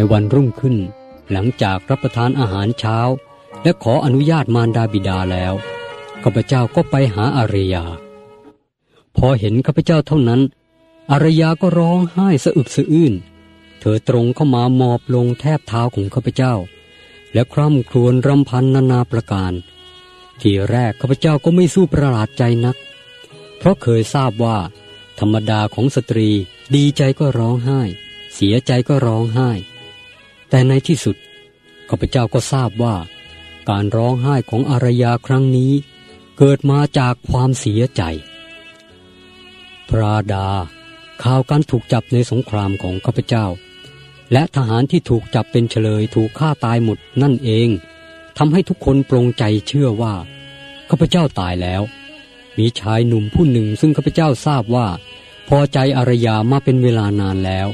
ในวันรุ่งขึ้น หลังจากรับประทานอาหารเช้า และขออนุญาตมารดาบิดาแล้วข้าพเจ้าก็ไปหาอารยา พอเห็นข้าพเจ้าเท่านั้น อารยาก็ร้องไห้สะอึกสะอื้น เธอตรงเข้ามาหมอบลงแทบเท้าของข้าพเจ้า และคร่ำครวญรำพันนานาประการ ทีแรกข้าพเจ้าก็ไม่สู้ประหลาดใจนัก เพราะเคยทราบว่า ธรรมดาของสตรีดีใจก็ร้องไห้ เสียใจก็ร้องไห้ แต่ในที่สุดข้าพเจ้าก็ทราบว่า การร้องไห้ของอารยาครั้งนี้ เกิดมาจากความเสียใจ พระดา ข่าวการถูกจับในสงครามของข้าพเจ้า และทหารที่ถูกจับเป็นเฉลยถูกฆ่าตายหมดนั่นเองทำให้ทุกคนปรงใจเชื่อว่าข้าพเจ้าตายแล้ว มีชายหนุ่มผู้หนึ่งซึ่งข้าพเจ้าทราบว่า พอใจอารยามาเป็นเวลานานแล้ว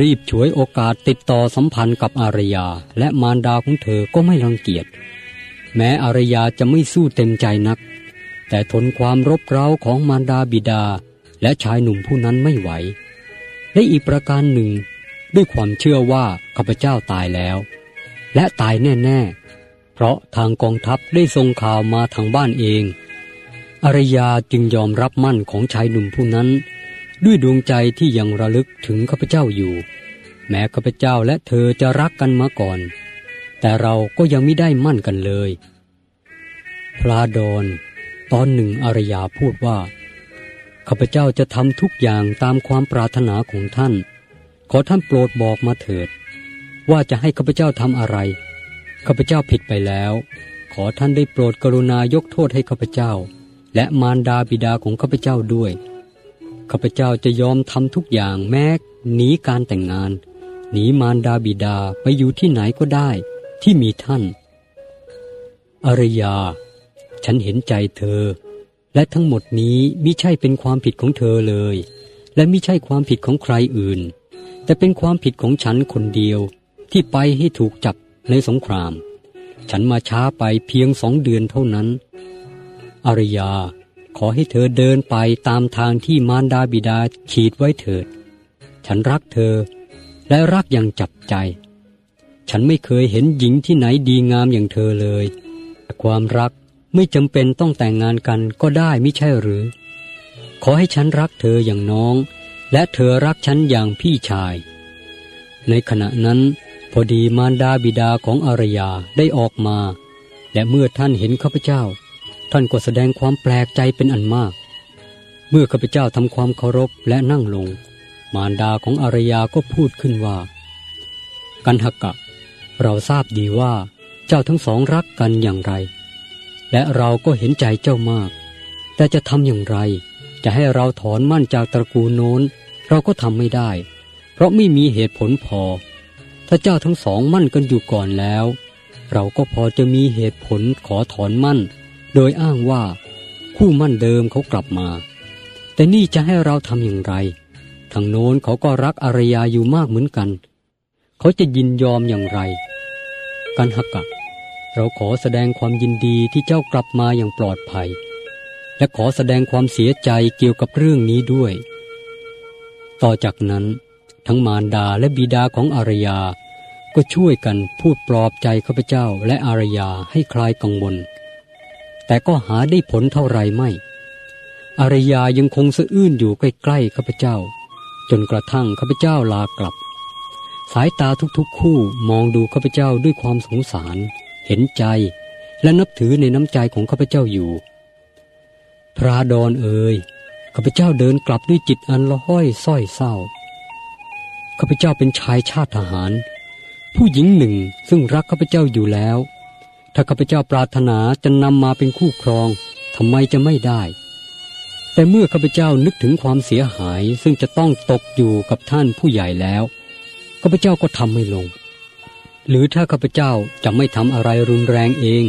รีบฉวยโอกาสติดต่อสัมพันธ์กับอารยา และมารดาของเธอก็ไม่รังเกียจ แม้อารยาจะไม่สู้เต็มใจนัก แต่ทนความรบเร้าของมารดาบิดา และชายหนุ่มผู้นั้นไม่ไหวและอีกประการหนึ่ง ด้วยความเชื่อว่าข้าพเจ้าตายแล้ว และตายแน่ๆ เพราะทางกองทัพได้ส่งข่าวมาทางบ้านเอง อารยาจึงยอมรับมั่นของชายหนุ่มผู้นั้น ด้วยดวงใจที่ยังระลึกถึงข้าพเจ้าอยู่ แม้ข้าพเจ้าและเธอจะรักกันมาก่อน แต่เราก็ยังไม่ได้มั่นกันเลย พระดอนตอนหนึ่งอารยาพูดว่าข้าพเจ้าจะทำทุกอย่างตามความปรารถนาของท่าน ขอท่านโปรดบอกมาเถิด ว่าจะให้ข้าพเจ้าทำอะไรข้าพเจ้าผิดไปแล้ว ขอท่านได้โปรดกรุณายกโทษให้ข้าพเจ้า และมารดาบิดาของข้าพเจ้าด้วย ข้าพเจ้าจะยอมทำทุกอย่างแม้หนีการแต่งงาน หนีมารดาบิดาไปอยู่ที่ไหนก็ได้ที่มีท่าน อารยา ฉันเห็นใจเธอ และทั้งหมดนี้มิใช่เป็นความผิดของเธอเลย และมิใช่ความผิดของใครอื่น แต่เป็นความผิดของฉันคนเดียว ที่ไปให้ถูกจับในสงคราม ฉันมาช้าไปเพียงสองเดือนเท่านั้น อารยา ขอให้เธอเดินไปตามทางที่มารดาบิดาขีดไว้เถิด ฉันรักเธอ และรักอย่างจับใจ ฉันไม่เคยเห็นหญิงที่ไหนดีงามอย่างเธอเลยแต่ความรักไม่จำเป็นต้องแต่งงานกันก็ได้ไม่ใช่หรือ ขอให้ฉันรักเธออย่างน้อง และเธอรักฉันอย่างพี่ชาย ในขณะนั้น พอดีมารดาบิดาของอารยาได้ออกมา และเมื่อท่านเห็นข้าพเจ้า ท่านก็แสดงความแปลกใจเป็นอันมาก เมื่อข้าพเจ้าทำความเคารพและนั่งลง มารดาของอารยาก็พูดขึ้นว่า กันหกะ เราทราบดีว่าเจ้าทั้งสองรักกันอย่างไร และเราก็เห็นใจเจ้ามาก แต่จะทำอย่างไร จะให้เราถอนมั่นจากตระกูลโน้น เราก็ทำไม่ได้ เพราะไม่มีเหตุผลพอ ถ้าเจ้าทั้งสองมั่นกันอยู่ก่อนแล้ว เราก็พอจะมีเหตุผลขอถอนมั่น โดยอ้างว่าคู่มั่นเดิมเขากลับมา แต่นี่จะให้เราทำอย่างไร ทางโน้นเขาก็รักอารยาอยู่มากเหมือนกัน เขาจะยินยอมอย่างไร กันหักกะ เราขอแสดงความยินดีที่เจ้ากลับมาอย่างปลอดภัย และขอแสดงความเสียใจเกี่ยวกับเรื่องนี้ด้วย ต่อจากนั้นทั้งมารดาและบิดาของอารยา ก็ช่วยกันพูดปลอบใจข้าพเจ้าและอารยาให้คลายกังวล แต่ก็หาได้ผลเท่าไรไม่ อารยายังคงสะอื้นอยู่ใกล้ๆข้าพเจ้า จนกระทั่งข้าพเจ้าลากลับ สายตาทุกๆ คู่มองดูข้าพเจ้าด้วยความสงสาร เห็นใจ และนับถือในน้ำใจของข้าพเจ้าอยู่ พระดอนเอ๋ยข้าพเจ้าเดินกลับด้วยจิตอันละห้อยส้อยเศร้าข้าพเจ้าเป็นชายชาติทหาร ผู้หญิงหนึ่งซึ่งรักข้าพเจ้าอยู่แล้ว ถ้าข้าพเจ้าปรารถนาจะนำมาเป็นคู่ครองทำไมจะไม่ได้ แต่เมื่อข้าพเจ้านึกถึงความเสียหายซึ่งจะต้องตกอยู่กับท่านผู้ใหญ่แล้วข้าพเจ้าก็ทำไม่ลง หรือถ้าข้าพเจ้าจะไม่ทำอะไรรุนแรงเอง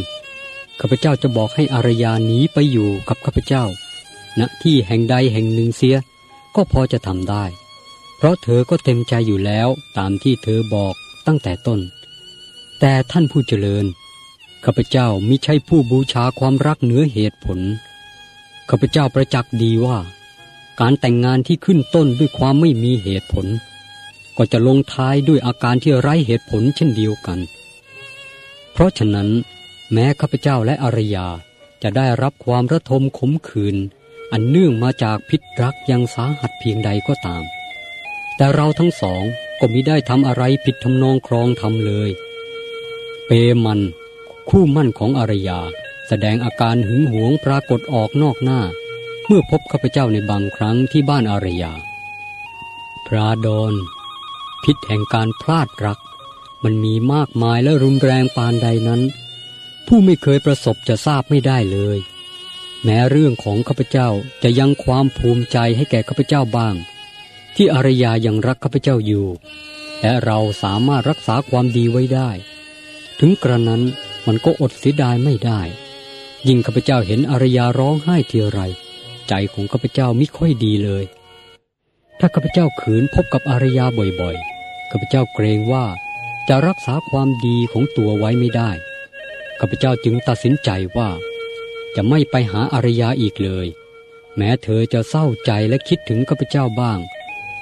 ข้าพเจ้าจะบอกให้อารยาหนีไปอยู่กับข้าพเจ้าณที่แห่งใดแห่งหนึ่งเสีย ก็พอจะทำได้ เพราะเธอก็เต็มใจอยู่แล้วตามที่เธอบอกตั้งแต่ต้น แต่ท่านผู้เจริญ ข้าพเจ้ามิใช่ผู้บูชาความรักเหนือเหตุผล ข้าพเจ้าประจักษ์ดีว่า การแต่งงานที่ขึ้นต้นด้วยความไม่มีเหตุผล ก็จะลงท้ายด้วยอาการที่ไร้เหตุผลเช่นเดียวกัน เพราะฉะนั้น แม้ข้าพเจ้าและอารยาจะได้รับความระทมขมขื่นอันเนื่องมาจากพิษรักยังสาหัสเพียงใดก็ตาม แต่เราทั้งสองก็มิได้ทำอะไรผิดทำนองครองทำเลย เปมัน คู่มั่นของอารยา แสดงอาการหึงหวงปรากฏออกนอกหน้า เมื่อพบข้าพเจ้าในบางครั้งที่บ้านอารยา พระดอนพิษแห่งการพลาดรัก มันมีมากมายและรุนแรงปานใดนั้น ผู้ไม่เคยประสบจะทราบไม่ได้เลย แม้เรื่องของข้าพเจ้าจะยังความภูมิใจให้แก่ข้าพเจ้าบ้าง ที่อารยายังรักข้าพเจ้าอยู่และเราสามารถรักษาความดีไว้ได้ ถึงกระนั้น มันก็อดเสียดายไม่ได้ ยิ่งข้าพเจ้าเห็นอารยาร้องไห้ทีไร ใจของข้าพเจ้าไม่ค่อยดีเลย ถ้าข้าพเจ้าขืนพบกับอารยาบ่อยๆข้าพเจ้าเกรงว่าจะรักษาความดีของตัวไว้ไม่ได้ข้าพเจ้าจึงตัดสินใจว่า จะไม่ไปหาอารยาอีกเลย แม้เธอจะเศร้าใจและคิดถึงข้าพเจ้าบ้าง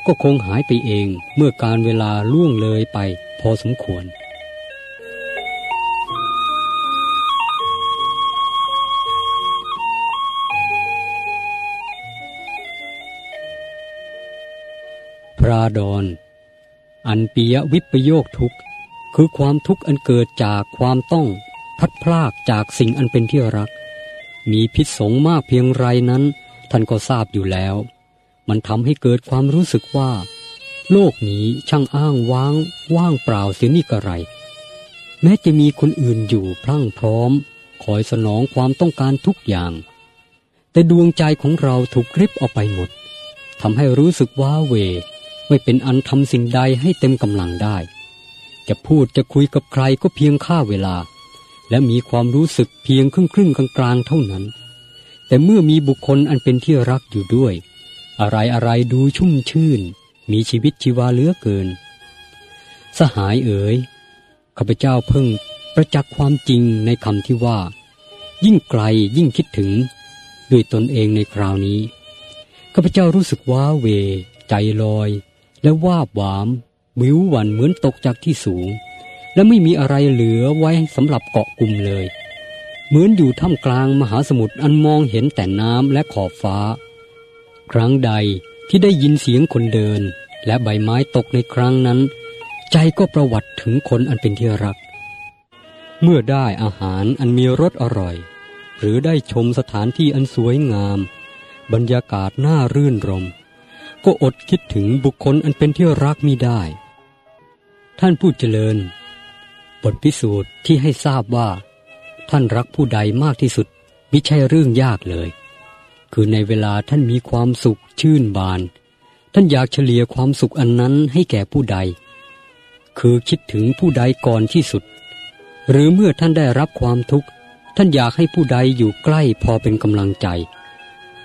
ก็คงหายไปเองเมื่อการเวลาล่วงเลยไปพอสมควร พระดอนอันปียวิปโยคทุกข์ คือความทุกข์อันเกิดจากความต้องพัดพลากจากสิ่งอันเป็นที่รัก มีพิษสงมากเพียงไรนั้น ท่านก็ทราบอยู่แล้ว มันทำให้เกิดความรู้สึกว่า โลกนี้ช่างอ้างว้าง ว่างเปล่าเสียนี่กระไร แม้จะมีคนอื่นอยู่พรั่งพร้อม คอยสนองความต้องการทุกอย่าง แต่ดวงใจของเราถูกริบออกไปหมดทำให้รู้สึกว้าเว ไม่เป็นอันทำสิ่งใดให้เต็มกำลังได้ จะพูดจะคุยกับใครก็เพียงค่าเวลา และมีความรู้สึกเพียงครึ่งครึ่งกลางกลางเท่านั้น แต่เมื่อมีบุคคลอันเป็นที่รักอยู่ด้วย อะไรอะไรดูชุ่มชื่น มีชีวิตชีวาเหลือเกิน สหายเอ๋ยข้าพเจ้าเพิ่งประจักษ์ความจริงในคำที่ว่า ยิ่งไกลยิ่งคิดถึง ด้วยตนเองในคราวนี้ข้าพเจ้ารู้สึกว้าเว ใจลอย และวาบหวามวิวหวันเหมือนตกจากที่สูง และไม่มีอะไรเหลือไว้สำหรับเกาะกลุ่มเลย เหมือนอยู่ท่ามกลางมหาสมุทรอันมองเห็นแต่น้ำและขอบฟ้า ครั้งใดที่ได้ยินเสียงคนเดิน และใบไม้ตกในครั้งนั้น ใจก็ประวัติถึงคนอันเป็นที่รัก เมื่อได้อาหารอันมีรสอร่อย หรือได้ชมสถานที่อันสวยงาม บรรยากาศน่ารื่นรม ก็อดคิดถึงบุคคลอันเป็นที่รักมิได้ ท่านผู้เจริญ บทพิสูจน์ที่ให้ทราบว่า ท่านรักผู้ใดมากที่สุดม่ใช่เรื่องยากเลย คือในเวลาท่านมีความสุขชื่นบาน ท่านอยากเฉลี่ยความสุขอันนั้นให้แก่ผู้ใด คือคิดถึงผู้ใดก่อนที่สุด หรือเมื่อท่านได้รับความทุกข์ ท่านอยากให้ผู้ใดอยู่ใกล้พอเป็นกำลังใจ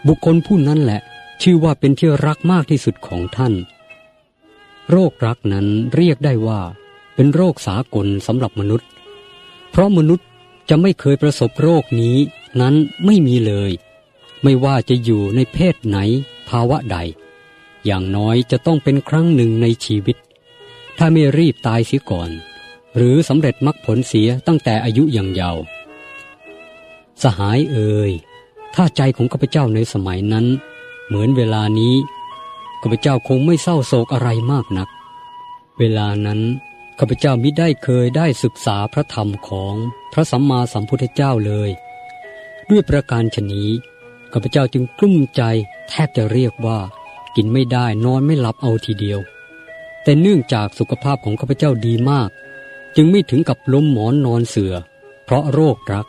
บุคคลผู้นั้นแหละ ชื่อว่าเป็นที่รักมากที่สุดของท่าน โรครักนั้นเรียกได้ว่า เป็นโรคสากลสำหรับมนุษย์ เพราะมนุษย์จะไม่เคยประสบโรคนี้นั้นไม่มีเลย ไม่ว่าจะอยู่ในเพศไหน ภาวะใด อย่างน้อยจะต้องเป็นครั้งหนึ่งในชีวิต ถ้าไม่รีบตายเสียก่อน หรือสำเร็จมรรคผลเสียตั้งแต่อายุยังเยาว์สหายเอ่ยถ้าใจของข้าพเจ้าในสมัยนั้น เหมือนเวลานี้ข้าพเจ้าคงไม่เศร้าโศกอะไรมากนัก เวลานั้นข้าพเจ้ามิได้เคยได้ศึกษาพระธรรมของพระสัมมาสัมพุทธเจ้าเลย ด้วยประการชนี้ข้าพเจ้าจึงกลุ้มใจแทบจะเรียกว่ากินไม่ได้นอนไม่หลับเอาทีเดียว แต่เนื่องจากสุขภาพของข้าพเจ้าดีมาก จึงไม่ถึงกับล้มหมอนนอนเสือ เพราะโรครัก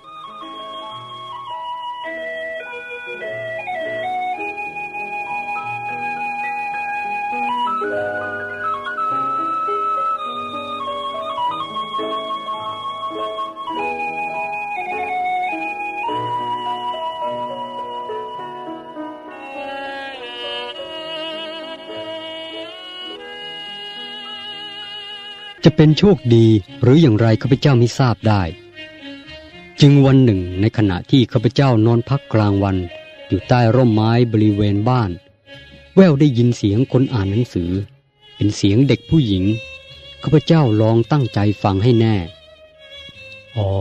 จะเป็นโชคดีหรืออย่างไรข้าพเจ้าไม่ทราบได้ จึงวันหนึ่งในขณะที่ข้าพเจ้านอนพักกลางวัน อยู่ใต้ร่มไม้บริเวณบ้าน แววได้ยินเสียงคนอ่านหนังสือ เป็นเสียงเด็กผู้หญิงข้าพเจ้าลองตั้งใจฟังให้แน่ อ๋อ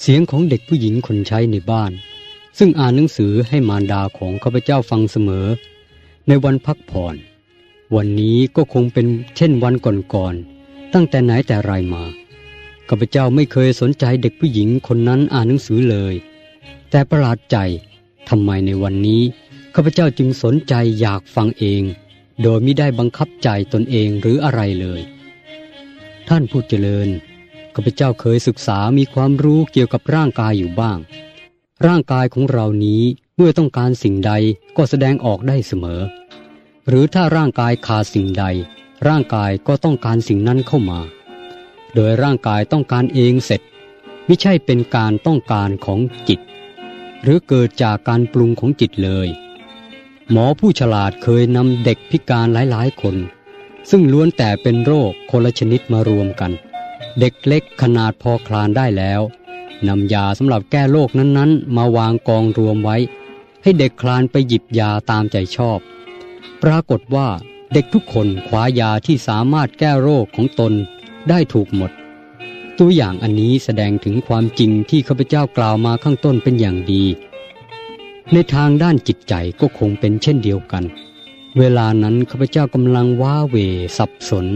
เสียงของเด็กผู้หญิงคนใช้ในบ้าน ซึ่งอ่านหนังสือให้มารดาของข้าพเจ้าฟังเสมอ ในวันพักผ่อน วันนี้ก็คงเป็นเช่นวันก่อนๆ ตั้งแต่ไหนแต่ไรมาข้าพเจ้าไม่เคยสนใจเด็กผู้หญิงคนนั้นอ่านหนังสือเลย แต่ประหลาดใจทำไมในวันนี้ข้าพเจ้าจึงสนใจอยากฟังเอง โดยไม่ได้บังคับใจตนเองหรืออะไรเลย ท่านผู้เจริญข้าพเจ้าเคยศึกษามีความรู้เกี่ยวกับร่างกายอยู่บ้าง ร่างกายของเรานี้เมื่อต้องการสิ่งใดก็แสดงออกได้เสมอ หรือถ้าร่างกายขาดสิ่งใด ร่างกายก็ต้องการสิ่งนั้นเข้ามา โดยร่างกายต้องการเองเสร็จ ไม่ใช่เป็นการต้องการของจิต หรือเกิดจากการปรุงของจิตเลย หมอผู้ฉลาดเคยนำเด็กพิการหลายๆคน ซึ่งล้วนแต่เป็นโรคคนละชนิดมารวมกัน เด็กเล็กขนาดพอคลานได้แล้วนำยาสำหรับแก้โรคนั้นๆ มาวางกองรวมไว้ ให้เด็กคลานไปหยิบยาตามใจชอบ ปรากฏว่า เด็กทุกคนคว้ายาที่สามารถแก้โรคของตนได้ถูกหมด ตัวอย่างอันนี้แสดงถึงความจริงที่ข้าพเจ้ากล่าวมาข้างต้นเป็นอย่างดี ในทางด้านจิตใจก็คงเป็นเช่นเดียวกัน เวลานั้นข้าพเจ้ากำลังว้าเหวสับสน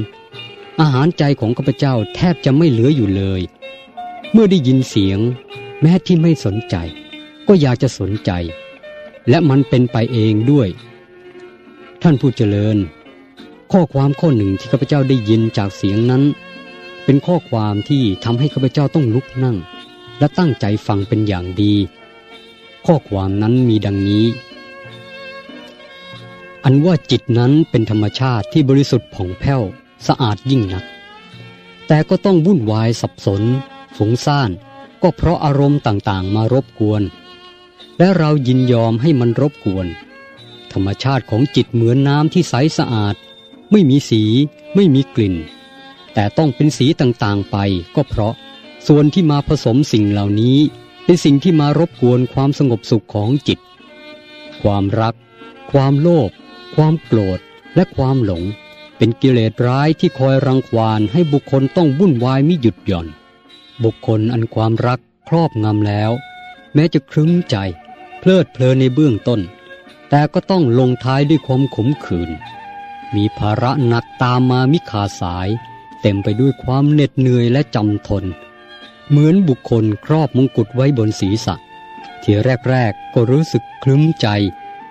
อาหารใจของข้าพเจ้าแทบจะไม่เหลืออยู่เลย เมื่อได้ยินเสียง แม้ที่ไม่สนใจ ก็อยากจะสนใจ และมันเป็นไปเองด้วย ท่านผู้เจริญ ข้อความข้อหนึ่งที่ข้าพเจ้าได้ยินจากเสียงนั้น เป็นข้อความที่ทำให้ข้าพเจ้าต้องลุกนั่ง และตั้งใจฟังเป็นอย่างดี ข้อความนั้นมีดังนี้ อันว่าจิตนั้นเป็นธรรมชาติที่บริสุทธิ์ผ่องแผ้วสะอาดยิ่งนัก แต่ก็ต้องวุ่นวายสับสนฝูงซ่าน ก็เพราะอารมณ์ต่างๆ มารบกวน และเรายินยอมให้มันรบกวน ธรรมชาติของจิตเหมือนน้ำที่ใสสะอาด ไม่มีสี ไม่มีกลิ่น แต่ต้องเป็นสีต่างๆไปก็เพราะส่วนที่มาผสมสิ่งเหล่านี้ เป็นสิ่งที่มารบกวนความสงบสุขของจิต ความรัก ความโลภความโกรธและความหลง เป็นกิเลสร้ายที่คอยรังควานให้บุคคลต้องวุ่นวายไม่หยุดหย่อน บุคคลอันความรักครอบงำแล้ว แม้จะครึ้มใจ เพลิดเพลินในเบื้องต้น แต่ก็ต้องลงท้ายด้วยความขมขื่น มีภาระหนักตามมามิขาสาย เต็มไปด้วยความเหน็ดเหนื่อยและจำทน เหมือนบุคคลครอบมงกุฎไว้บนศีรษะ ที่แรกๆก็รู้สึกคลึ้มใจ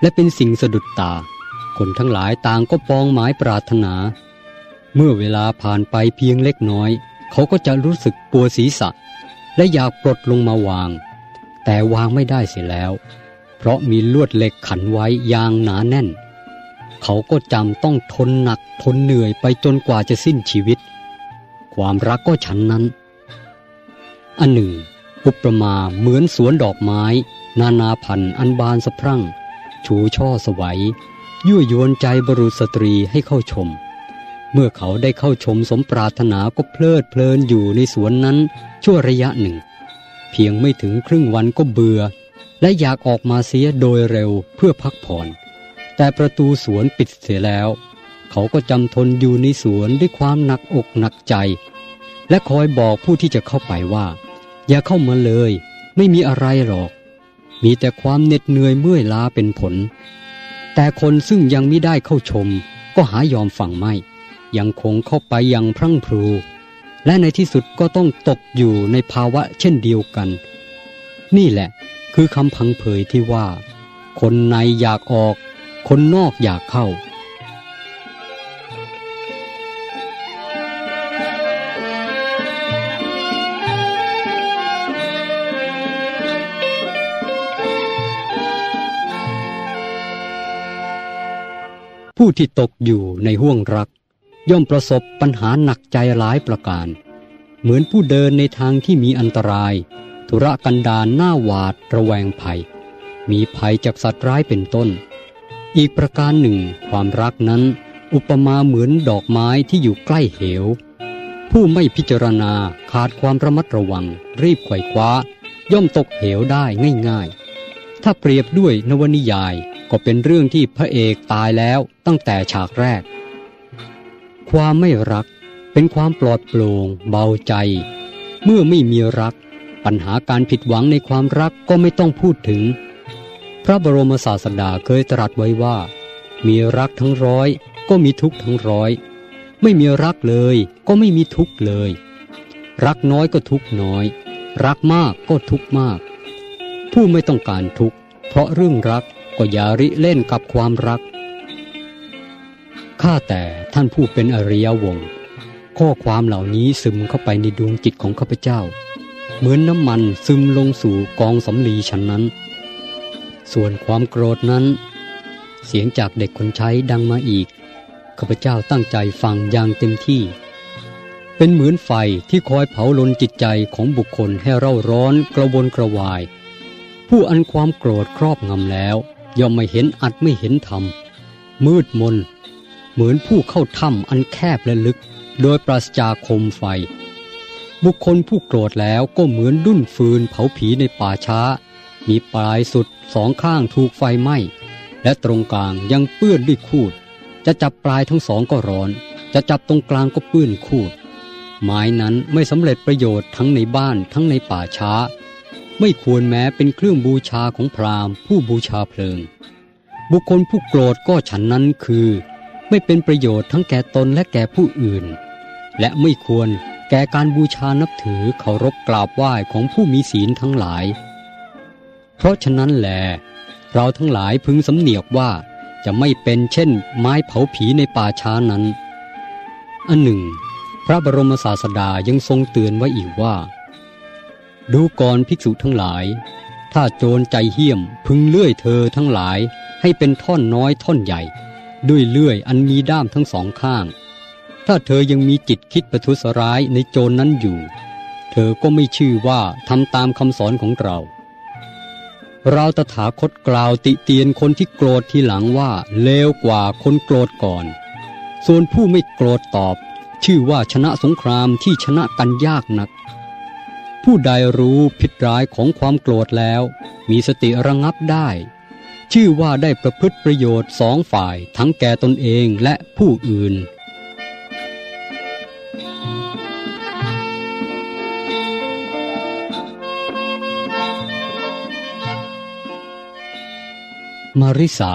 และเป็นสิ่งสะดุดตา คนทั้งหลายต่างก็ปองหมายปรารถนา เมื่อเวลาผ่านไปเพียงเล็กน้อย เขาก็จะรู้สึกปวดศีรษะ และอยากปลดลงมาวาง แต่วางไม่ได้เสียแล้ว เพราะมีลวดเหล็กขันไว้อย่างหนาแน่น เขาก็จำต้องทนหนักทนเหนื่อยไปจนกว่าจะสิ้นชีวิต ความรักก็ฉันนั้น อันหนึ่ง อุปมาเหมือนสวนดอกไม้ นานาพันธุ์อันบานสะพรั่ง ชูช่อสวัยยั่วยวนใจบรุษสตรีให้เข้าชม เมื่อเขาได้เข้าชมสมปรารถนาก็เพลิดเพลินอยู่ในสวนนั้นชั่วระยะหนึ่ง เพียงไม่ถึงครึ่งวันก็เบื่อ และอยากออกมาเสียโดยเร็วเพื่อพักผ่อน แต่ประตูสวนปิดเสียแล้ว เขาก็จำทนอยู่ในสวนด้วยความหนักอกหนักใจ และคอยบอกผู้ที่จะเข้าไปว่า อย่าเข้ามาเลย ไม่มีอะไรหรอก มีแต่ความเหน็ดเหนื่อยเมื่อยล้าเป็นผล แต่คนซึ่งยังไม่ได้เข้าชม ก็หายอมฟังไม่ ยังคงเข้าไปยังพรั่งพรูและในที่สุดก็ต้องตกอยู่ในภาวะเช่นเดียวกัน นี่แหละ คือคำพังเผยที่ว่า คนในอยากออก คนนอกอยากเข้า ผู้ที่ตกอยู่ในห่วงรัก ย่อมประสบปัญหาหนักใจหลายประการ เหมือนผู้เดินในทางที่มีอันตราย ธุระกันดารหน้าหวาดระแวงภัย มีภัยจากสัตว์ร้ายเป็นต้น อีกประการหนึ่ง ความรักนั้น อุปมาเหมือนดอกไม้ที่อยู่ใกล้เหว ผู้ไม่พิจารณาขาดความระมัดระวัง รีบไขว่คว้า ย่อมตกเหวได้ง่ายๆ ถ้าเปรียบด้วยนวนิยายก็เป็นเรื่องที่พระเอกตายแล้วตั้งแต่ฉากแรก ความไม่รักเป็นความปลอดโปร่งเบาใจ เมื่อไม่มีรัก ปัญหาการผิดหวังในความรักก็ไม่ต้องพูดถึง พระบรมศาสดาเคยตรัสไว้ว่า มีรักทั้งร้อยก็มีทุกข์ทั้งร้อย ไม่มีรักเลยก็ไม่มีทุกข์เลย รักน้อยก็ทุกข์น้อย รักมากก็ทุกข์มาก ผู้ไม่ต้องการทุกข์เพราะเรื่องรักก็อย่าริเล่นกับความรัก ข้าแต่ท่านผู้เป็นอริยวงศ์ข้อความเหล่านี้ซึมเข้าไปในดวงจิตของข้าพเจ้า เหมือนน้ำมันซึมลงสู่กองสำลีฉันนั้น ส่วนความโกรธนั้น เสียงจากเด็กคนใช้ดังมาอีกข้าพเจ้าตั้งใจฟังอย่างเต็มที่ เป็นเหมือนไฟที่คอยเผาลนจิตใจของบุคคลให้เร่าร้อนกระวนกระวาย ผู้อันความโกรธครอบงำแล้ว ย่อมไม่เห็นอัดไม่เห็นธรรมมืดมน เหมือนผู้เข้าถ้ำอันแคบและลึก โดยปราศจากคมไฟ บุคคลผู้โกรธแล้วก็เหมือนดุ้นฟืนเผาผีในป่าช้า มีปลายสุดสองข้างถูกไฟไหม้ และตรงกลางยังเปื้อนด้วยคูด จะจับปลายทั้งสองก็ร้อน จะจับตรงกลางก็เปื้อนคูด ไม้นั้นไม่สำเร็จประโยชน์ทั้งในบ้านทั้งในป่าช้า ไม่ควรแม้เป็นเครื่องบูชาของพราหมณ์ผู้บูชาเพลิง บุคคลผู้โกรธก็ฉันนั้นคือ ไม่เป็นประโยชน์ทั้งแก่ตนและแก่ผู้อื่น และไม่ควรแก่การบูชานับถือเคารพกราบไหว้ของผู้มีศีลทั้งหลาย เพราะฉะนั้นแหลเราทั้งหลายพึงสำเนียกว่าจะไม่เป็นเช่น ไม้เผาผีในป่าช้านั้น อันหนึ่ง พระบรมศาสดายังทรงเตือนไว้อีกว่า ดูก่อนภิกษุทั้งหลาย ถ้าโจรใจเหี้ยมพึงเลื่อยเธอทั้งหลายให้เป็นท่อนน้อยท่อนใหญ่ ด้วยเลื่อยอันมีด้ามทั้งสองข้าง ถ้าเธอยังมีจิตคิดประทุษร้ายในโจรนนั้นอยู่ เธอก็ไม่ชื่อว่าทำตามคำสอนของเรา เราตถาคตกล่าวติเตียนคนที่โกรธทีหลังว่าเลวกว่าคนโกรธก่อน ส่วนผู้ไม่โกรธตอบ ชื่อว่าชนะสงครามที่ชนะกันยากนัก ผู้ใดรู้ผิดร้ายของความโกรธแล้ว มีสติระงับได้ ชื่อว่าได้ประพฤติประโยชน์สองฝ่ายทั้งแก่ตนเองและผู้อื่น มาริสา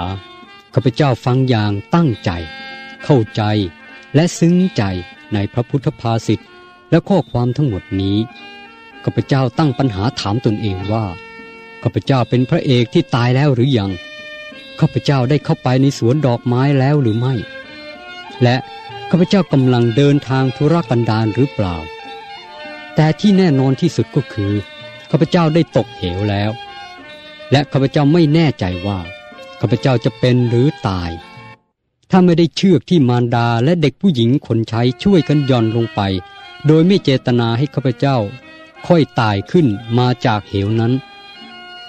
ข้าพเจ้าฟังอย่างตั้งใจ เข้าใจและซึ้งใจในพระพุทธภาษิตและข้อความทั้งหมดนี้ข้าพเจ้าตั้งปัญหาถามตนเองว่าข้าพเจ้าเป็นพระเอกที่ตายแล้วหรือยังข้าพเจ้าได้เข้าไปในสวนดอกไม้แล้วหรือไม่ และข้าพเจ้ากำลังเดินทางธุรกันดารหรือเปล่า แต่ที่แน่นอนที่สุดก็คือข้าพเจ้าได้ตกเหวแล้ว และข้าพเจ้าไม่แน่ใจว่า ข้าพเจ้าจะเป็นหรือตาย ถ้าไม่ได้เชือกที่มารดาและเด็กผู้หญิงคนใช้ช่วยกันย่อนลงไป โดยไม่เจตนาให้ข้าพเจ้า ค่อยตายขึ้นมาจากเหวนั้น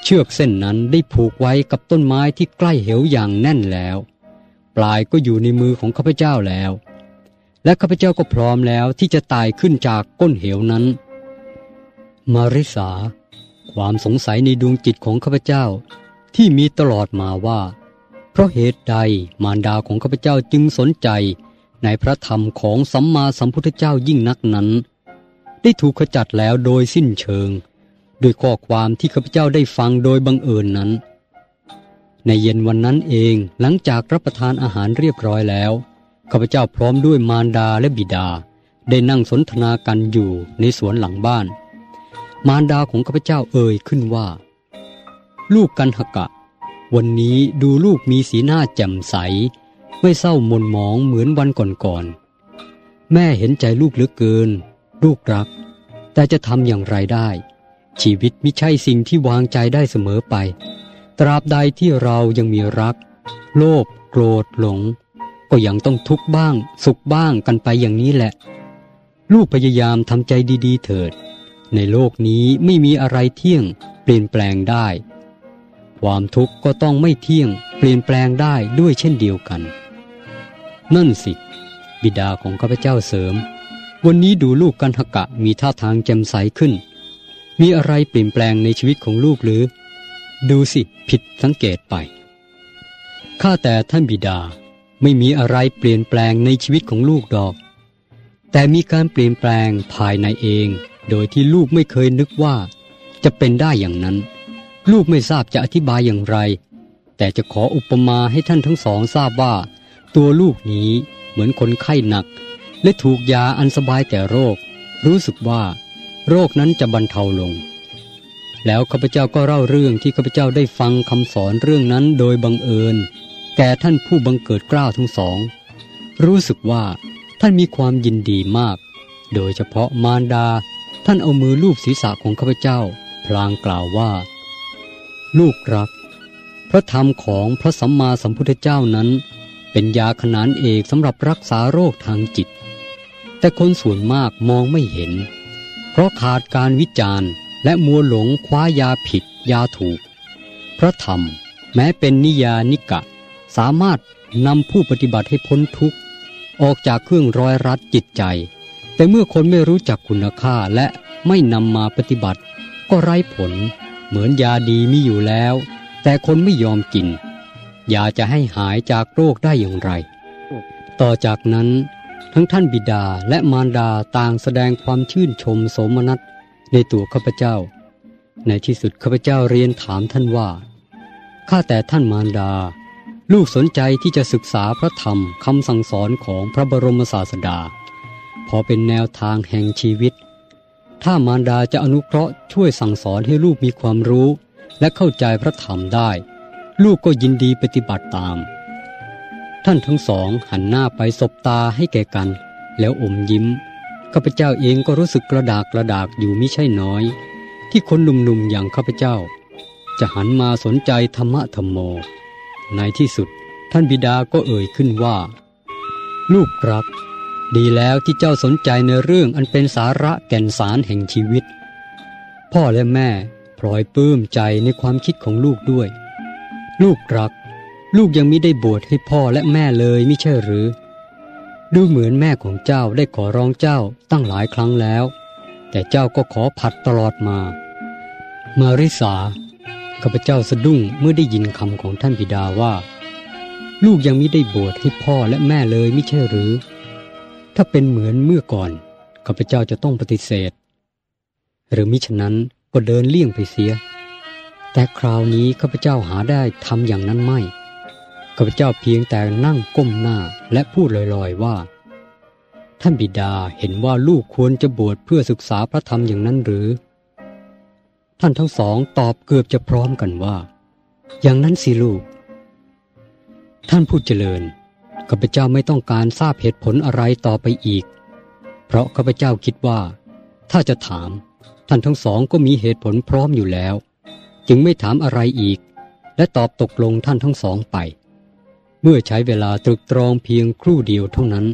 เชือกเส้นนั้นได้ผูกไว้กับต้นไม้ที่ใกล้เหวอย่างแน่นแล้ว ปลายก็อยู่ในมือของข้าพเจ้าแล้ว และข้าพเจ้าก็พร้อมแล้วที่จะตายขึ้นจากก้นเหวนั้น มาริสา ความสงสัยในดวงจิตของข้าพเจ้า ที่มีตลอดมาว่า เพราะเหตุใดมารดาของข้าพเจ้าจึงสนใจในพระธรรมของสัมมาสัมพุทธเจ้ายิ่งนักนั้น ได้ถูกขจัดแล้วโดยสิ้นเชิงโดยข้อความที่ข้าพเจ้าได้ฟังโดยบังเอิญนนั้น ในเย็นวันนั้นเองหลังจากรับประทานอาหารเรียบร้อยแล้วข้าพเจ้าพร้อมด้วยมารดาและบิดา ได้นั่งสนทนากันอยู่ในสวนหลังบ้าน มารดาของข้าพเจ้าเอ่ยขึ้นว่า ลูกกันหกะ วันนี้ดูลูกมีสีหน้าแจ่มใส ไม่เศร้าหม่นหมองเหมือนวันก่อนๆแม่เห็นใจลูกเหลือเกิน ลูกรัก แต่จะทำอย่างไรได้ ชีวิตไม่ใช่สิ่งที่วางใจได้เสมอไป ตราบใดที่เรายังมีรัก โลภโกรธหลง ก็ยังต้องทุกข์บ้าง สุขบ้างกันไปอย่างนี้แหละ ลูกพยายามทำใจดี ๆ เถิด ในโลกนี้ไม่มีอะไรเที่ยงเปลี่ยนแปลงได้ ความทุกข์ก็ต้องไม่เที่ยงเปลี่ยนแปลงได้ด้วยเช่นเดียวกัน นั่นสิ บิดาของข้าพเจ้าเสริม วันนี้ดูลูกกันหกะมีท่าทางแจ่มใสขึ้น มีอะไรเปลี่ยนแปลงในชีวิตของลูกหรือ ดูสิผิดสังเกตไป ข้าแต่ท่านบิดาไม่มีอะไรเปลี่ยนแปลงในชีวิตของลูกดอก แต่มีการเปลี่ยนแปลงภายในเอง โดยที่ลูกไม่เคยนึกว่า จะเป็นได้อย่างนั้น ลูกไม่ทราบจะอธิบายอย่างไร แต่จะขออุปมาให้ท่านทั้งสองทราบว่า ตัวลูกนี้เหมือนคนไข้หนัก และถูกยาอันสบายแต่โรค รู้สึกว่า โรคนั้นจะบรรเทาลง แล้วข้าพเจ้าก็เล่าเรื่องที่ข้าพเจ้าได้ฟังคำสอนเรื่องนั้นโดยบังเอิญ แก่ท่านผู้บังเกิดกล้าวทั้งสอง รู้สึกว่าท่านมีความยินดีมาก โดยเฉพาะมารดา ท่านเอามือลูบศีรษะของข้าพเจ้า พลางกล่าวว่า ลูกรัก พระธรรมของพระสัมมาสัมพุทธเจ้านั้น เป็นยาขนานเอกสำหรับรักษาโรคทางจิต แต่คนส่วนมากมองไม่เห็น เพราะขาดการวิจารณ์ และมัวหลงคว้ายาผิด ยาถูก พระธรรมแม้เป็นนิยานิกะ สามารถนำผู้ปฏิบัติให้พ้นทุกข์ ออกจากเครื่องร้อยรัดจิตใจ แต่เมื่อคนไม่รู้จักคุณค่าและไม่นำมาปฏิบัติ ก็ไร้ผล เหมือนยาดีมีอยู่แล้ว แต่คนไม่ยอมกิน ยาจะให้หายจากโรคได้อย่างไร ต่อจากนั้น ทั้งท่านบิดาและมารดาต่างแสดงความชื่นชมโสมนัสในตัวข้าพเจ้า ในที่สุดข้าพเจ้าเรียนถามท่านว่าข้าแต่ท่านมารดา ลูกสนใจที่จะศึกษาพระธรรมคำสั่งสอนของพระบรมศาสดา พอเป็นแนวทางแห่งชีวิต ถ้ามารดาจะอนุเคราะห์ช่วยสั่งสอนให้ลูกมีความรู้ และเข้าใจพระธรรมได้ ลูกก็ยินดีปฏิบัติตาม ท่านทั้งสองหันหน้าไปสบตาให้แก่กัน แล้วอมยิ้มข้าพเจ้าเองก็รู้สึกกระดากกระดากอยู่มิใช่น้อย ที่คนหนุ่มๆอย่างข้าพเจ้า จะหันมาสนใจธรรมะธรรมโม ในที่สุดท่านบิดาก็เอ่ยขึ้นว่า ลูกรัก ดีแล้วที่เจ้าสนใจในเรื่องอันเป็นสาระแก่นสารแห่งชีวิต พ่อและแม่พลอยปลื้มใจในความคิดของลูกด้วย ลูกรัก ลูกยังไม่ได้บวชให้พ่อและแม่เลยไม่ใช่หรือ ดูเหมือนแม่ของเจ้าได้ขอร้องเจ้าตั้งหลายครั้งแล้ว แต่เจ้าก็ขอผัดตลอดมา มาริสาข้าพเจ้าสะดุ้งเมื่อได้ยินคำของท่านบิดาว่า ลูกยังไม่ได้บวชให้พ่อและแม่เลยไม่ใช่หรือ ถ้าเป็นเหมือนเมื่อก่อนข้าพเจ้าจะต้องปฏิเสธ หรือมิฉะนั้นก็เดินเลี่ยงไปเสีย แต่คราวนี้ข้าพเจ้าหาได้ทำอย่างนั้นไม่ข้าพเจ้าเพียงแต่นั่งก้มหน้าและพูดลอยๆว่า ท่านบิดาเห็นว่าลูกควรจะบวชเพื่อศึกษาพระธรรมอย่างนั้นหรือ ท่านทั้งสองตอบเกือบจะพร้อมกันว่า อย่างนั้นสิลูก ท่านผู้เจริญ ข้าพเจ้าไม่ต้องการทราบเหตุผลอะไรต่อไปอีก เพราะข้าพเจ้าคิดว่า ถ้าจะถาม ท่านทั้งสองก็มีเหตุผลพร้อมอยู่แล้ว จึงไม่ถามอะไรอีก และตอบตกลงท่านทั้งสองไป เมื่อใช้เวลาตรึกตรองเพียงครู่เดียวเท่านั้น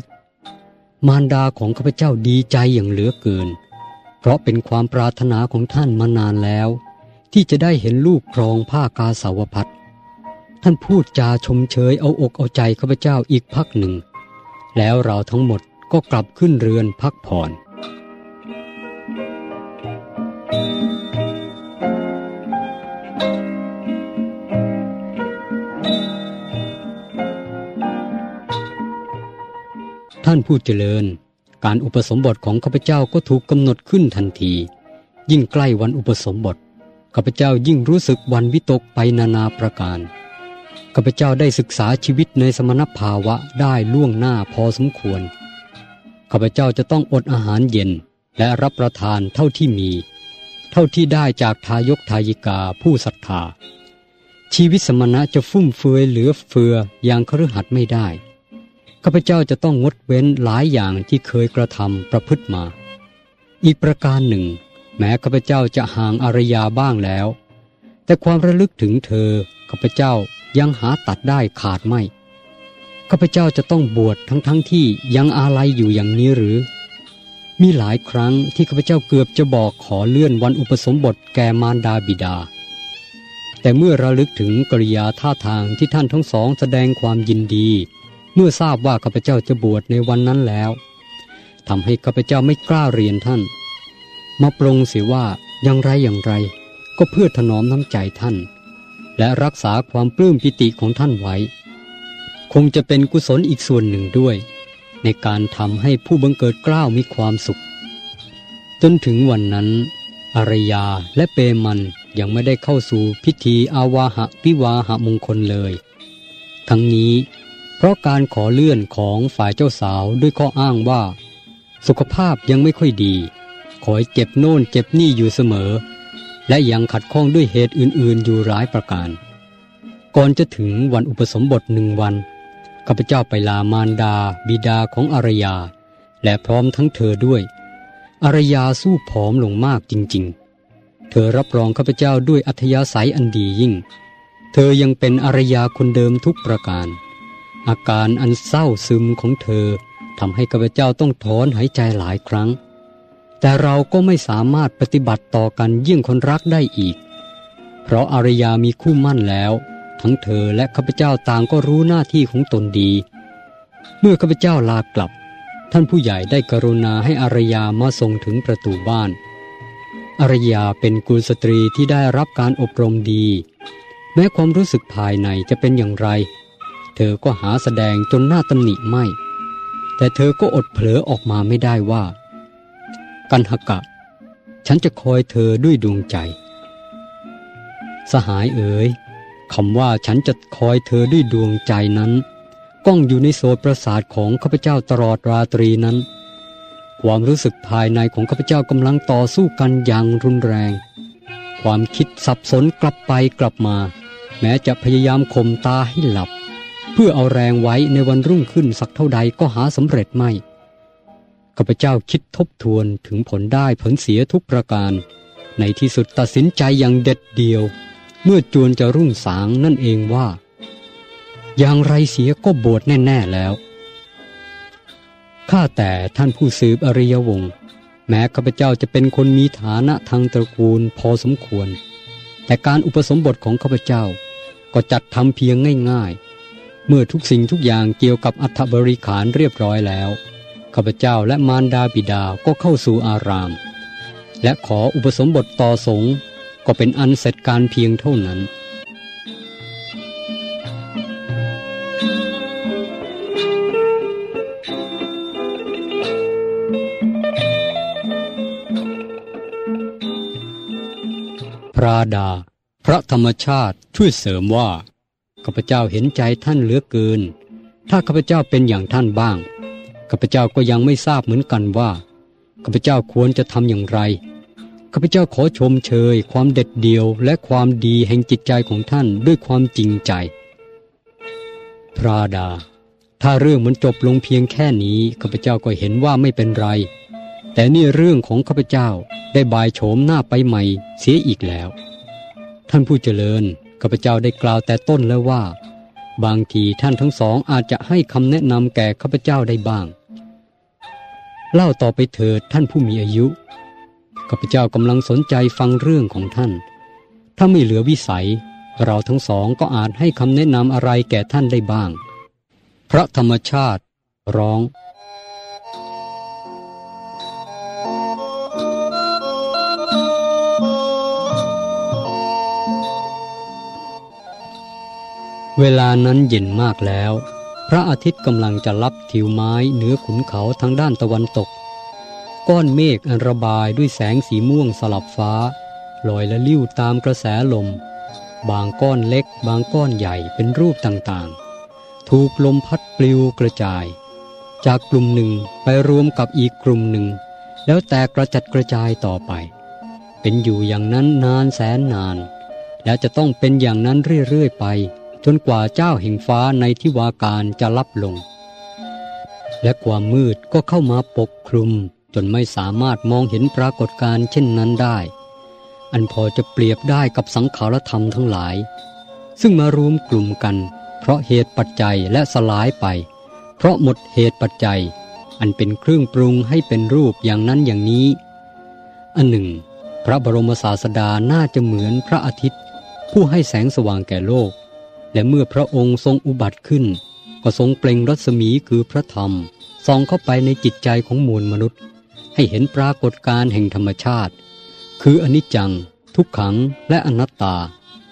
มารดาของข้าพเจ้าดีใจอย่างเหลือเกิน เพราะเป็นความปรารถนาของท่านมานานแล้ว ที่จะได้เห็นลูกครองผ้ากาสาวพัด ท่านพูดจาชมเชยเอาอกเอาใจข้าพเจ้าอีกพักหนึ่ง แล้วเราทั้งหมดก็กลับขึ้นเรือนพักผ่อนท่านผู้เจริญ การอุปสมบทของข้าพเจ้าก็ถูกกำหนดขึ้นทันที ยิ่งใกล้วันอุปสมบทข้าพเจ้ายิ่งรู้สึกวันวิตกไปนานาประการ ข้าพเจ้าได้ศึกษาชีวิตในสมณภาวะได้ล่วงหน้าพอสมควร ข้าพเจ้าจะต้องอดอาหารเย็นและรับประทานเท่าที่มี เท่าที่ได้จากทายกทายิกาผู้ศรัทธา ชีวิตสมณะจะฟุ่มเฟือยเหลือเฟืออย่างคฤหัสถ์ไม่ได้ ข้าพเจ้าจะต้องงดเว้นหลายอย่างที่เคยกระทำประพฤติมา อีกประการหนึ่ง แม้ข้าพเจ้าจะห่างอารยาบ้างแล้ว แต่ความระลึกถึงเธอข้าพเจ้า ยังหาตัดได้ขาดไม่ข้าพเจ้าจะต้องบวชทั้งๆทที่ยังอาลัยอยู่อย่างนี้หรือ มีหลายครั้งที่ข้าพเจ้าเกือบจะบอกขอเลื่อนวันอุปสมบทแก่มารดาบิดา แต่เมื่อระลึกถึงกริยาท่าทางที่ท่านทั้งสองแสดงความยินดี เมื่อทราบว่าข้าพเจ้าจะบวชในวันนั้นแล้วทำให้ข้าพเจ้าไม่กล้าเรียนท่าน มาปรงเสียว่าอย่างไรอย่างไร ก็เพื่อถนอมน้ำใจท่าน และรักษาความปลื้มปิติของท่านไว้ คงจะเป็นกุศลอีกส่วนหนึ่งด้วย ในการทำให้ผู้บังเกิดกล้าวมีความสุข จนถึงวันนั้นอารยาและเปมันยังไม่ได้เข้าสู่พิธีอาวาหะพิวาหะมงคลเลย ทั้งนี้ เพราะการขอเลื่อนของฝ่ายเจ้าสาวด้วยข้ออ้างว่า สุขภาพยังไม่ค่อยดี ขอยเจ็บโน่นเจ็บนี่อยู่เสมอ และยังขัดข้องด้วยเหตุอื่นๆ อยู่หลายประการ ก่อนจะถึงวันอุปสมบทหนึ่งวันข้าพเจ้าไปลามารดา บิดาของอารยา และพร้อมทั้งเธอด้วย อารยาสู้ผอมลงมากจริงๆ เธอรับรองข้าพเจ้าด้วยอัธยาศัยอันดียิ่ง เธอยังเป็นอารยาคนเดิมทุกประการ อาการอันเศร้าซึมของเธอทำให้ข้าพเจ้าต้องถอนหายใจหลายครั้ง แต่เราก็ไม่สามารถปฏิบัติต่อกันเยี่ยงคนรักได้อีก เพราะอารยามีคู่มั่นแล้ว ทั้งเธอและข้าพเจ้าต่างก็รู้หน้าที่ของตนดี เมื่อข้าพเจ้าลากลับ ท่านผู้ใหญ่ได้กรุณาให้อารยามาส่งถึงประตูบ้าน อารยาเป็นกุลสตรีที่ได้รับการอบรมดี แม้ความรู้สึกภายในจะเป็นอย่างไร เธอก็หาแสดงจนหน้าตำหนิไม่ แต่เธอก็อดเผลอออกมาไม่ได้ว่า กันหกะ ฉันจะคอยเธอด้วยดวงใจ สหายเอ๋ยคำว่าฉันจะคอยเธอด้วยดวงใจนั้น ก้องอยู่ในโสตประสาทของข้าพเจ้าตลอดราตรีนั้น ความรู้สึกภายในของข้าพเจ้ากำลังต่อสู้กันอย่างรุนแรง ความคิดสับสนกลับไปกลับมา แม้จะพยายามข่มตาให้หลับ เพื่อเอาแรงไว้ในวันรุ่งขึ้นสักเท่าใดก็หาสำเร็จไม่ ข้าพเจ้าคิดทบทวนถึงผลได้ผลเสียทุกประการ ในที่สุดตัดสินใจอย่างเด็ดเดียว เมื่อจวนจะรุ่งสางนั่นเองว่า อย่างไรเสียก็บวชแน่ ๆแล้ว ข้าแต่ท่านผู้สืบอริยวงศ์แม้ข้าพเจ้าจะเป็นคนมีฐานะทางตระกูลพอสมควร แต่การอุปสมบทของข้าพเจ้าก็จัดทำเพียงง่าย ๆ เมื่อทุกสิ่งทุกอย่างเกี่ยวกับอัฐบริขารเรียบร้อยแล้ว ข้าพเจ้าและมารดาบิดาก็เข้าสู่อาราม และขออุปสมบทต่อสงฆ์ก็เป็นอันเสร็จการเพียงเท่านั้นพระดา พระธรรมชาติช่วยเสริมว่าข้าพเจ้าเห็นใจท่านเหลือเกิน ถ้าข้าพเจ้าเป็นอย่างท่านบ้าง ข้าพเจ้าก็ยังไม่ทราบเหมือนกันว่าข้าพเจ้าควรจะทำอย่างไรข้าพเจ้าขอชมเชย ความเด็ดเดี่ยวและความดีแห่งจิตใจของท่านด้วยความจริงใจ พระดา ถ้าเรื่องมันจบลงเพียงแค่นี้ข้าพเจ้าก็เห็นว่าไม่เป็นไร แต่นี่เรื่องของข้าพเจ้าได้บายโฉมหน้าไปใหม่เสียอีกแล้ว ท่านผู้เจริญข้าพเจ้าได้กล่าวแต่ต้นแล้วว่า บางทีท่านทั้งสองอาจจะให้คำแนะนำแก่ข้าพเจ้าได้บ้าง เล่าต่อไปเถิดท่านผู้มีอายุข้าพเจ้ากำลังสนใจฟังเรื่องของท่าน ถ้าไม่เหลือวิสัย เราทั้งสองก็อาจให้คำแนะนำอะไรแก่ท่านได้บ้าง พระธรรมชาติ ร้อง เวลานั้นเย็นมากแล้ว พระอาทิตย์กำลังจะรับทิวไม้เหนือขุนเขาทางด้านตะวันตก ก้อนเมฆอันระบายด้วยแสงสีม่วงสลับฟ้าลอยและลิ้วตามกระแสลม บางก้อนเล็ก บางก้อนใหญ่เป็นรูปต่างๆ ถูกลมพัดปลิวกระจาย จากกลุ่มหนึ่งไปรวมกับอีกกลุ่มหนึ่ง แล้วแตกกระจัดกระจายต่อไป เป็นอยู่อย่างนั้นนานแสนนาน และจะต้องเป็นอย่างนั้นเรื่อยๆไป จนกว่าเจ้าแห่งฟ้าในทิวาการจะลับลง และความมืดก็เข้ามาปกคลุมจนไม่สามารถมองเห็นปรากฏการณ์เช่นนั้นได้ อันพอจะเปรียบได้กับสังขารธรรมทั้งหลาย ซึ่งมารวมกลุ่มกัน เพราะเหตุปัจจัยและสลายไป เพราะหมดเหตุปัจจัย อันเป็นเครื่องปรุงให้เป็นรูปอย่างนั้นอย่างนี้ อันหนึ่ง พระบรมศาสดาน่าจะเหมือนพระอาทิตย์ ผู้ให้แสงสว่างแก่โลก และเมื่อพระองค์ทรงอุบัติขึ้น ก็ทรงเปล่งรัศมีคือพระธรรมส่องเข้าไปในจิตใจของมวลมนุษย์ ให้เห็นปรากฏการแห่งธรรมชาติ คืออนิจจัง ทุกขังและอนัตตา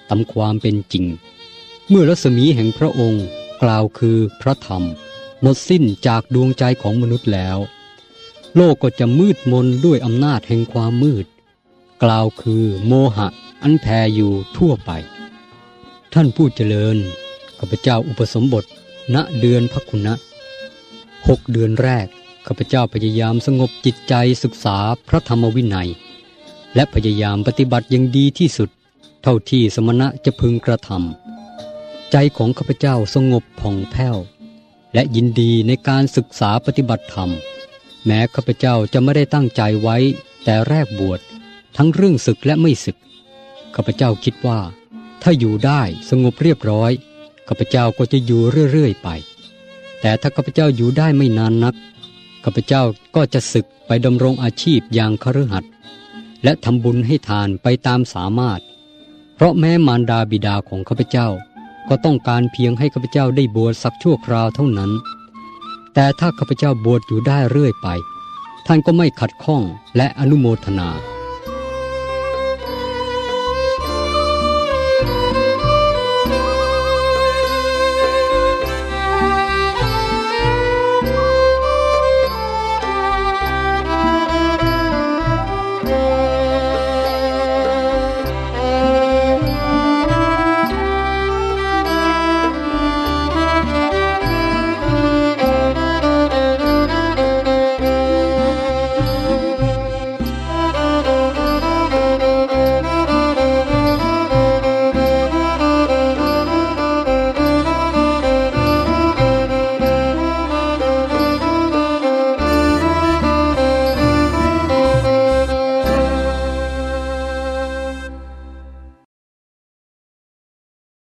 ตามความเป็นจริง เมื่อรัศมีแห่งพระองค์กล่าวคือพระธรรม หมดสิ้นจากดวงใจของมนุษย์แล้ว โลกก็จะมืดมนด้วยอำนาจแห่งความมืด กล่าวคือโมหะอันแผ่อยู่ทั่วไป ท่านผู้เจริญข้าพเจ้าอุปสมบท ณเดือนพระคุณะหกเดือนแรกข้าพเจ้าพยายามสงบจิตใจศึกษาพระธรรมวินัย และพยายามปฏิบัติอย่างดีที่สุด เท่าที่สมณะจะพึงกระทำใจของข้าพเจ้าสงบผ่องแผ้ว และยินดีในการศึกษาปฏิบัติธรรม แม้ข้าพเจ้าจะไม่ได้ตั้งใจไว้ แต่แรกบวชทั้งเรื่องศึกและไม่ศึกข้าพเจ้าคิดว่า ถ้าอยู่ได้สงบเรียบร้อยข้าพเจ้าก็จะอยู่เรื่อยๆไป แต่ถ้าข้าพเจ้าอยู่ได้ไม่นานนักข้าพเจ้าก็จะศึกไปดำรงอาชีพอย่างคฤหัสถ์และทำบุญให้ทานไปตามสามารถ เพราะแม้มารดาบิดาของข้าพเจ้าก็ต้องการเพียงให้ข้าพเจ้าได้บวชสักชั่วคราวเท่านั้น แต่ถ้าข้าพเจ้าบวชอยู่ได้เรื่อยไป ท่านก็ไม่ขัดข้องและอนุโมทนา